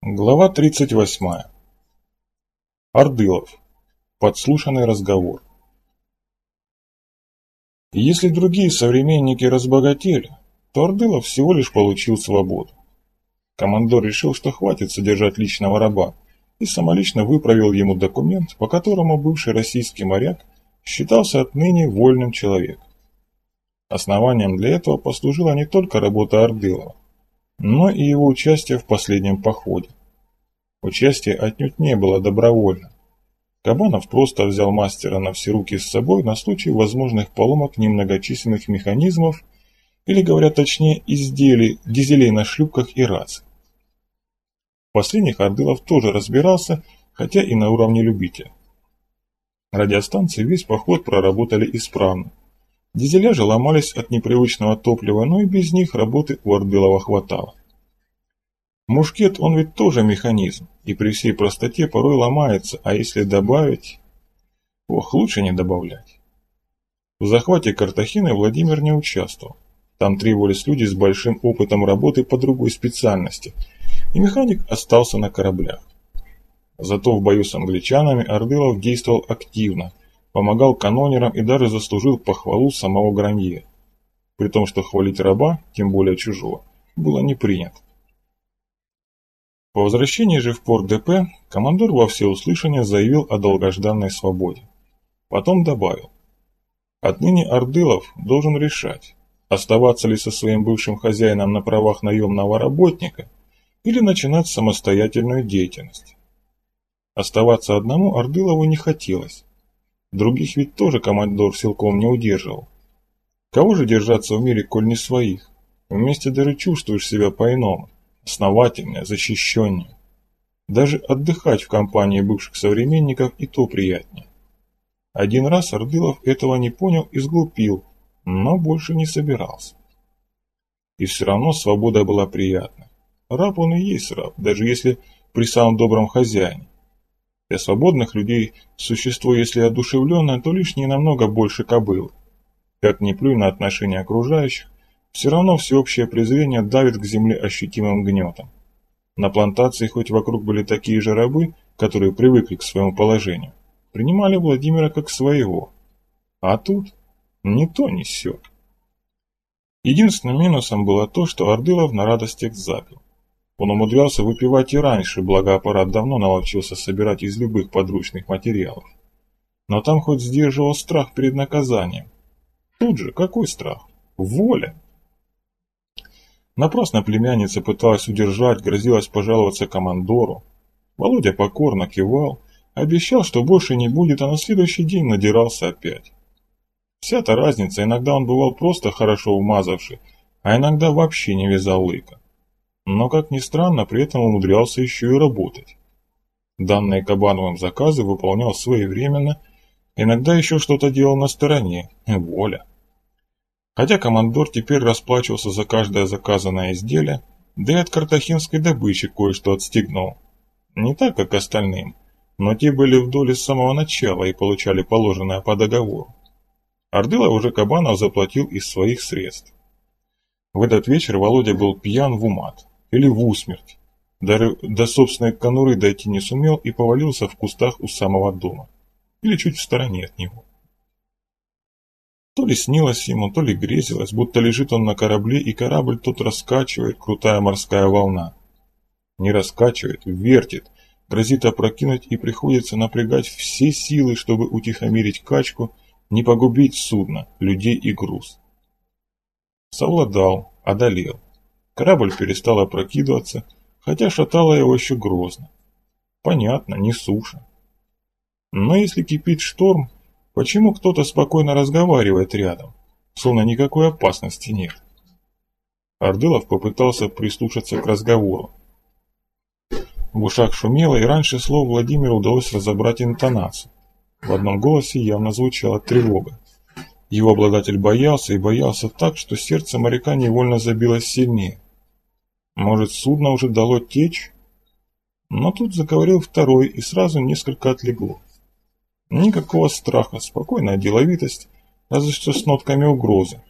Глава 38. Ордылов. Подслушанный разговор. Если другие современники разбогатели, то Ордылов всего лишь получил свободу. Командор решил, что хватит содержать личного раба, и самолично выправил ему документ, по которому бывший российский моряк считался отныне вольным человеком. Основанием для этого послужила не только работа Ордылова, но и его участие в последнем походе. Участие отнюдь не было добровольным. Кабанов просто взял мастера на все руки с собой на случай возможных поломок немногочисленных механизмов или, говоря точнее, изделий, дизелей на шлюпках и раций. В последних Ордылов тоже разбирался, хотя и на уровне любителя. Радиостанции весь поход проработали исправно. Дизеля же ломались от непривычного топлива, но и без них работы у Ордылова хватало. Мушкет, он ведь тоже механизм, и при всей простоте порой ломается, а если добавить... Ох, лучше не добавлять. В захвате Картахины Владимир не участвовал. Там требовались люди с большим опытом работы по другой специальности, и механик остался на кораблях. Зато в бою с англичанами Ордылов действовал активно, помогал канонерам и даже заслужил похвалу самого Гранье. При том, что хвалить раба, тем более чужого, было не принято. По возвращении же в порт ДП командор во всеуслышание заявил о долгожданной свободе. Потом добавил. Отныне Ордылов должен решать, оставаться ли со своим бывшим хозяином на правах наемного работника или начинать самостоятельную деятельность. Оставаться одному Ордылову не хотелось. Других ведь тоже командор силком не удерживал. Кого же держаться в мире, коль не своих? Вместе даже чувствуешь себя по-иному основательнее, защищеннее. Даже отдыхать в компании бывших современников и то приятнее. Один раз Ордылов этого не понял и сглупил, но больше не собирался. И все равно свобода была приятна. Раб он и есть раб, даже если при самом добром хозяине. Для свободных людей существо, если одушевленное, то лишь не намного больше кобылы. Как ни плюй на отношения окружающих, все равно всеобщее презрение давит к земле ощутимым гнетом. На плантации хоть вокруг были такие же рабы, которые привыкли к своему положению, принимали Владимира как своего. А тут ни то, ни сё. Единственным минусом было то, что Ордылов на радостях запил. Он умудрялся выпивать и раньше, благо аппарат давно наловчился собирать из любых подручных материалов. Но там хоть сдерживал страх перед наказанием. Тут же какой страх? Воля! Напрасно племянница пыталась удержать, грозилась пожаловаться командору. Володя покорно кивал, обещал, что больше не будет, а на следующий день надирался опять. Вся-то разница, иногда он бывал просто хорошо умазавший, а иногда вообще не вязал лыка. Но, как ни странно, при этом умудрялся еще и работать. Данные Кабановым заказы выполнял своевременно, иногда еще что-то делал на стороне, воля. Хотя командор теперь расплачивался за каждое заказанное изделие, да и от картахинской добычи кое-что отстегнул. Не так, как остальным, но те были в доле с самого начала и получали положенное по договору. Ордыла уже Кабанов заплатил из своих средств. В этот вечер Володя был пьян в умат, или в усмерть. До, до собственной конуры дойти не сумел и повалился в кустах у самого дома. Или чуть в стороне от него. То ли снилось ему, то ли грезилось, будто лежит он на корабле, и корабль тот раскачивает крутая морская волна. Не раскачивает, вертит, грозит опрокинуть и приходится напрягать все силы, чтобы утихомирить качку, не погубить судно, людей и груз. Совладал, одолел. Корабль перестал опрокидываться, хотя шатало его еще грозно. Понятно, не суша. Но если кипит шторм, Почему кто-то спокойно разговаривает рядом, словно никакой опасности нет? Ордылов попытался прислушаться к разговору. В ушах шумело, и раньше слов Владимиру удалось разобрать интонацию. В одном голосе явно звучала тревога. Его обладатель боялся и боялся так, что сердце моряка невольно забилось сильнее. Может, судно уже дало течь? Но тут заговорил второй, и сразу несколько отлегло. Никакого страха, спокойная деловитость, разве что с нотками угрозы.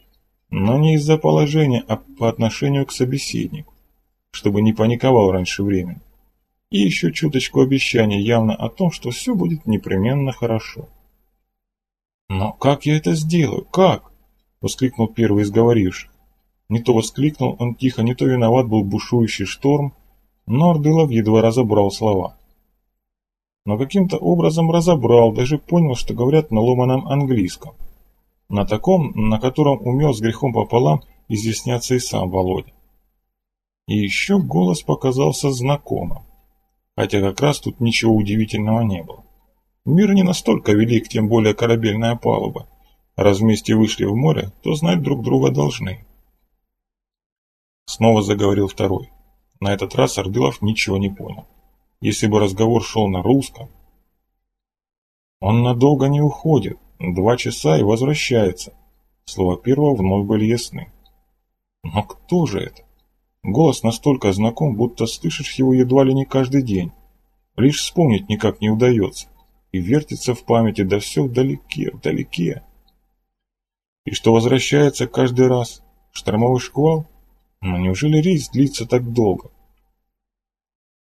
Но не из-за положения, а по отношению к собеседнику, чтобы не паниковал раньше времени. И еще чуточку обещаний явно о том, что все будет непременно хорошо. «Но как я это сделаю? Как?» — воскликнул первый из говоривших. Не то воскликнул он тихо, не то виноват был бушующий шторм, но Ордылов едва разобрал слова. Но каким-то образом разобрал, даже понял, что говорят на ломаном английском. На таком, на котором умел с грехом пополам изъясняться и сам Володя. И еще голос показался знакомым, хотя как раз тут ничего удивительного не было. Мир не настолько велик, тем более корабельная палуба. Раз вместе вышли в море, то знать друг друга должны. Снова заговорил второй. На этот раз Ордылов ничего не понял. Если бы разговор шел на русском... Он надолго не уходит, два часа и возвращается. Слова первого вновь были ясны. Но кто же это? Голос настолько знаком, будто слышишь его едва ли не каждый день. Лишь вспомнить никак не удается. И вертится в памяти, да все вдалеке, вдалеке. И что возвращается каждый раз? Штормовой шквал? Но неужели рейс длится так долго?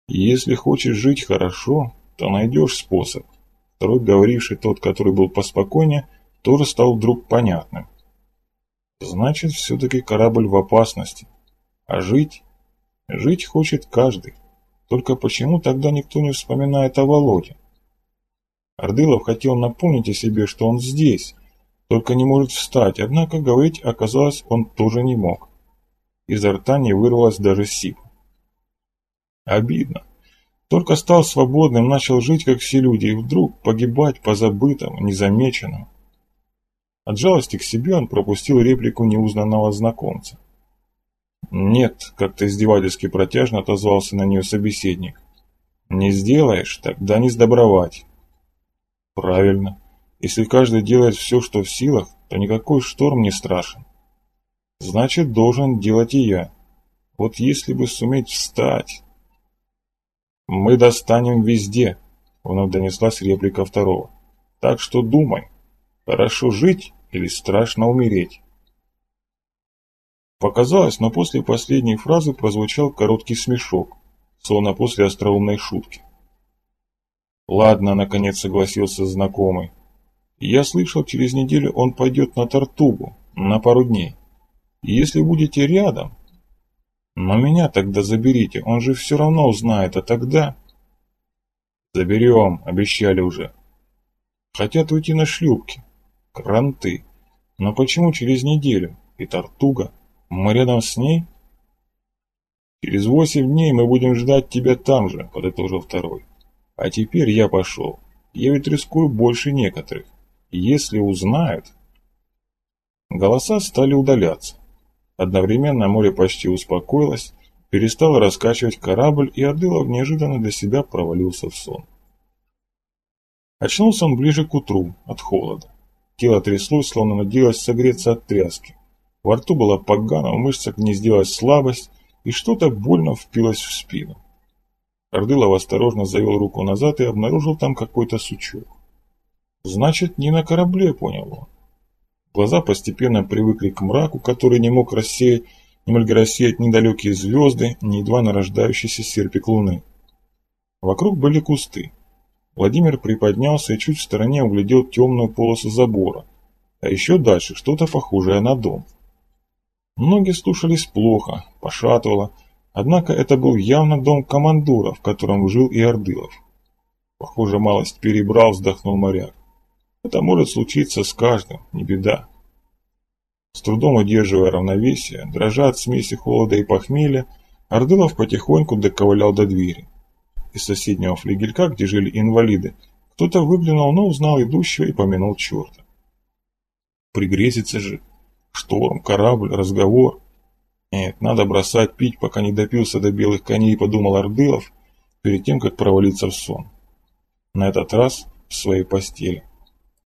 Если хочешь жить хорошо, то найдешь способ. Второй говоривший, тот, который был поспокойнее, тоже стал вдруг понятным. Значит, все-таки корабль в опасности. А жить? Жить хочет каждый. Только почему тогда никто не вспоминает о Володе? Ордылов хотел напомнить о себе, что он здесь, только не может встать, однако говорить оказалось он тоже не мог. Изо рта не вырвалось даже сип. Обидно. Только стал свободным, начал жить, как все люди, и вдруг погибать по забытому, незамеченному. От жалости к себе он пропустил реплику неузнанного знакомца. «Нет», — как-то издевательски протяжно отозвался на нее собеседник. «Не сделаешь, тогда не сдобровать». «Правильно. Если каждый делает все, что в силах, то никакой шторм не страшен. Значит, должен делать и я. Вот если бы суметь встать...» «Мы достанем везде», — вновь донеслась реплика второго. «Так что думай, хорошо жить или страшно умереть?» Показалось, но после последней фразы прозвучал короткий смешок, словно после остроумной шутки. «Ладно», — наконец согласился знакомый. «Я слышал, через неделю он пойдет на Тартугу, на пару дней. Если будете рядом, но меня тогда заберите, он же все равно узнает, а тогда... Заберем, обещали уже. Хотят уйти на шлюпки. Кранты. Но почему через неделю? И Тартуга? Мы рядом с ней? Через восемь дней мы будем ждать тебя там же, подытожил второй. А теперь я пошел. Я ведь рискую больше некоторых. Если узнают... Голоса стали удаляться. Одновременно море почти успокоилось, перестало раскачивать корабль, и Адылов неожиданно для себя провалился в сон. Очнулся он ближе к утру, от холода. Тело тряслось, словно надеялось согреться от тряски. Во рту была погано, в мышцах гнездилась слабость, и что-то больно впилось в спину. Ордылов осторожно завел руку назад и обнаружил там какой-то сучок. Значит, не на корабле, понял он. Глаза постепенно привыкли к мраку, который не мог рассеять, не могли рассеять ни далекие звезды, ни едва нарождающийся серпик луны. Вокруг были кусты. Владимир приподнялся и чуть в стороне углядел темную полосу забора, а еще дальше что-то похожее на дом. Ноги слушались плохо, пошатывало, однако это был явно дом командора, в котором жил и Ордылов. Похоже, малость перебрал, вздохнул моряк. Это может случиться с каждым, не беда. С трудом удерживая равновесие, дрожа от смеси холода и похмелья, Ордылов потихоньку доковылял до двери. Из соседнего флигелька, где жили инвалиды, кто-то выглянул, но узнал идущего и помянул черта. Пригрезится же. Шторм, корабль, разговор. Нет, надо бросать пить, пока не допился до белых коней, подумал Ордылов, перед тем, как провалиться в сон. На этот раз в своей постели.